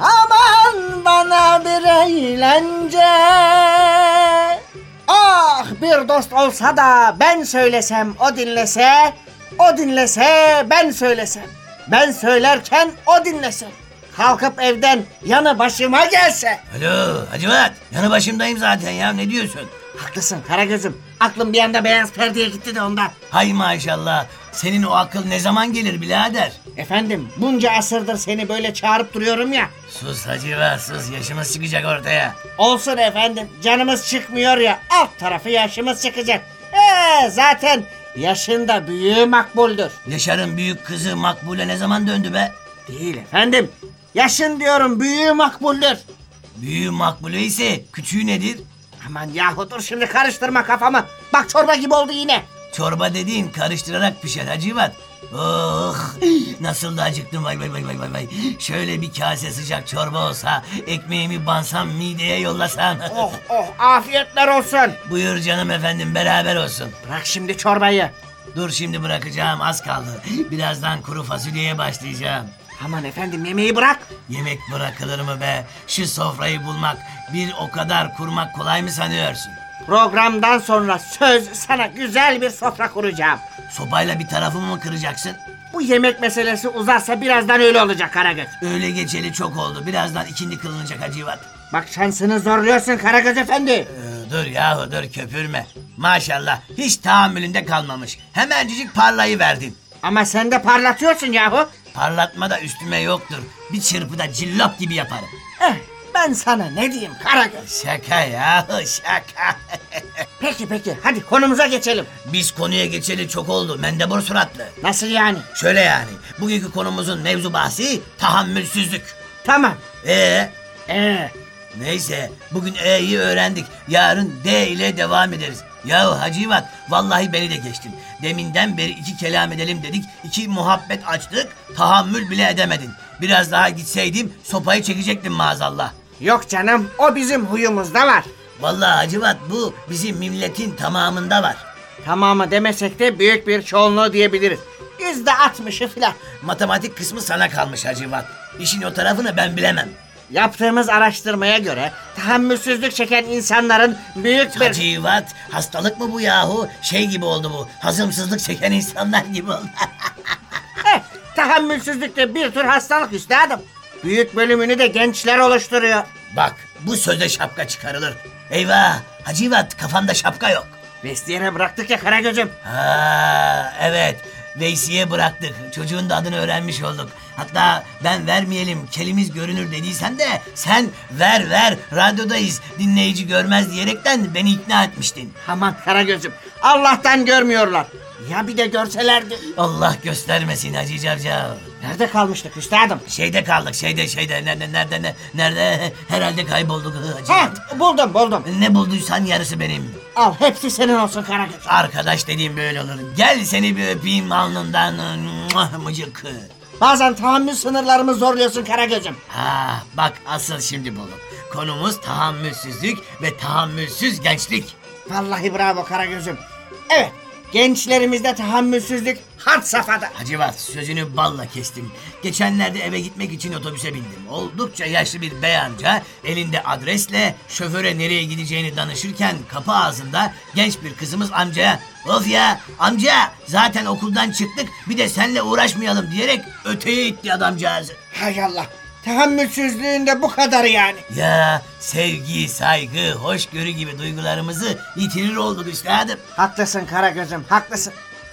Aman bana bir eğlence. Ah bir dost olsa da ben söylesem o dinlese. O dinlese ben söylesem. Ben söylerken o dinlese. Kalkıp evden yanı başıma gelse. Alo Hacivat yanı başımdayım zaten ya ne diyorsun? Haklısın Karagöz'üm. Aklım bir anda beyaz perdeye gitti de ondan. Hay maşallah senin o akıl ne zaman gelir birader? Efendim bunca asırdır seni böyle çağırıp duruyorum ya. Sus Hacivat sus yaşımız çıkacak ortaya. Olsun efendim canımız çıkmıyor ya alt tarafı yaşımız çıkacak. Ee, zaten yaşında büyüğü makbuldür. Yaşar'ın büyük kızı Makbule ne zaman döndü be? Değil efendim. Yaşın diyorum büyüğü makbuldür. Büyüğü Makbule ise küçüğü nedir? Aman yahu dur şimdi karıştırma kafamı. Bak çorba gibi oldu yine. Çorba dediğin karıştırarak pişer Hacivat. Oh nasıl da acıktım vay vay vay vay vay vay. Şöyle bir kase sıcak çorba olsa ekmeğimi bansam mideye yollasam. Oh oh afiyetler olsun. Buyur canım efendim beraber olsun. Bırak şimdi çorbayı. Dur şimdi bırakacağım az kaldı. Birazdan kuru fasulyeye başlayacağım. Aman efendim yemeği bırak. Yemek bırakılır mı be? Şu sofrayı bulmak bir o kadar kurmak kolay mı sanıyorsun? Programdan sonra söz sana güzel bir sofra kuracağım. Sopayla bir tarafımı mı kıracaksın? Bu yemek meselesi uzarsa birazdan öyle olacak Karagöz. Öyle geçeli çok oldu. Birazdan ikindi kılınacak Hacivat. Bak şansını zorluyorsun Karagöz efendi. Ee, dur yahu dur köpürme. Maşallah hiç tahammülünde kalmamış. Hemencik parlayı verdin. Ama sen de parlatıyorsun yahu. Parlatma da üstüme yoktur. Bir çırpıda cillop gibi yaparım. Eh, ben sana ne diyeyim Karagöz. Şaka yahu şaka. Peki peki hadi konumuza geçelim. Biz konuya geçeli çok oldu mendebur suratlı. Nasıl yani? Şöyle yani bugünkü konumuzun mevzu bahsi tahammülsüzlük. Tamam. Ee, Ee, neyse bugün E'yi öğrendik. Yarın D ile devam ederiz. Yahu Hacivat vallahi beni de geçtin. Deminden beri iki kelam edelim dedik. iki muhabbet açtık. Tahammül bile edemedin. Biraz daha gitseydim sopayı çekecektim maazallah. yok canım o bizim huyumuzda var. Vallahi Hacivat bu bizim milletin tamamında var. Tamamı demesek de büyük bir çoğunluğu diyebiliriz. Yüzde altmışı filan. Matematik kısmı sana kalmış Hacivat. İşin o tarafını ben bilemem. Yaptığımız araştırmaya göre tahammülsüzlük çeken insanların büyük bir... Hacivat hastalık mı bu yahu? Şey gibi oldu bu. Hazımsızlık çeken insanlar gibi oldu. Eh, tahammülsüzlük de bir tür hastalık üstadım. Büyük bölümünü de gençler oluşturuyor. Bak bu söze şapka çıkarılır. Eyvah Hacivat kafanda şapka yok. Vestiyene bıraktık ya Karagöz'üm. Ha evet Veysi'ye bıraktık. Çocuğun da adını öğrenmiş olduk. Hatta ben vermeyelim kelimiz görünür dediysen de sen ver ver radyodayız dinleyici görmez diyerekten beni ikna etmiştin. Aman Karagöz'üm Allah'tan görmüyorlar. Ya bir de görselerdi. Allah göstermesin Hacı Cavcav. Nerede kalmıştık üstadım? Şeyde kaldık şeyde şeyde nerede nerede ne- nerede herhalde kaybolduk. Ha buldum buldum. Ne bulduysan yarısı benim. Al hepsi senin olsun Karagöz. Arkadaş dediğim böyle olur. Gel seni bir öpeyim alnından mıcık. Bazen tahammül sınırlarımı zorluyorsun Karagöz'üm. Ha bak asıl şimdi buldum. Konumuz tahammülsüzlük ve tahammülsüz gençlik. Vallahi bravo Karagöz'üm. Evet Gençlerimizde tahammülsüzlük had safhada. Hacivat sözünü balla kestim. Geçenlerde eve gitmek için otobüse bindim. Oldukça yaşlı bir bey amca elinde adresle şoföre nereye gideceğini danışırken kapı ağzında genç bir kızımız amcaya Of ya amca zaten okuldan çıktık bir de senle uğraşmayalım diyerek öteye itti adamcağızı. Hay Allah. Tahammülsüzlüğünde bu kadar yani. Ya sevgi, saygı, hoşgörü gibi duygularımızı yitirir olduk üstadım. Haklısın Karagöz'üm haklısın.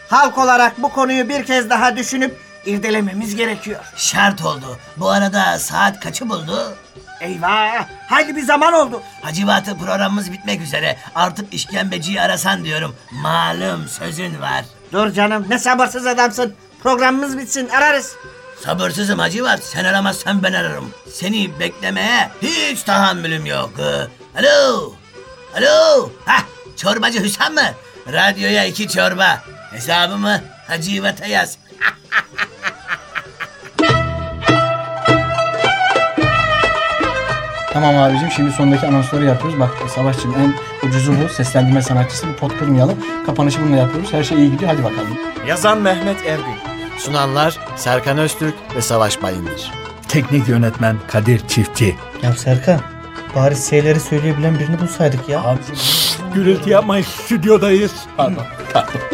Halk olarak bu konuyu bir kez daha düşünüp irdelememiz gerekiyor. Şart oldu. Bu arada saat kaçı buldu? Eyvah! Haydi bir zaman oldu. Hacivatı programımız bitmek üzere. Artık işkembeciyi arasan diyorum. Malum sözün var. Dur canım ne sabırsız adamsın. Programımız bitsin ararız. Sabırsızım Hacivat. Sen aramazsan ben ararım. Seni beklemeye hiç tahammülüm yok. Ee, Alo. Alo. Hah çorbacı Hüsam mı? Radyoya iki çorba. Hesabımı Hacivat'a yaz. Tamam abicim şimdi sondaki anonsları yapıyoruz. Bak Savaşçım en ucuzu bu. Seslendirme sanatçısı. Bir pot kırmayalım. Kapanışı bununla yapıyoruz. Her şey iyi gidiyor. Hadi bakalım. Yazan Mehmet Ergün. Sunanlar Serkan Öztürk ve Savaş Bayındır. Teknik yönetmen Kadir Çiftçi. Ya Serkan bari şeyleri söyleyebilen birini bulsaydık ya. Gürültü yapmayın stüdyodayız. Pardon. Pardon.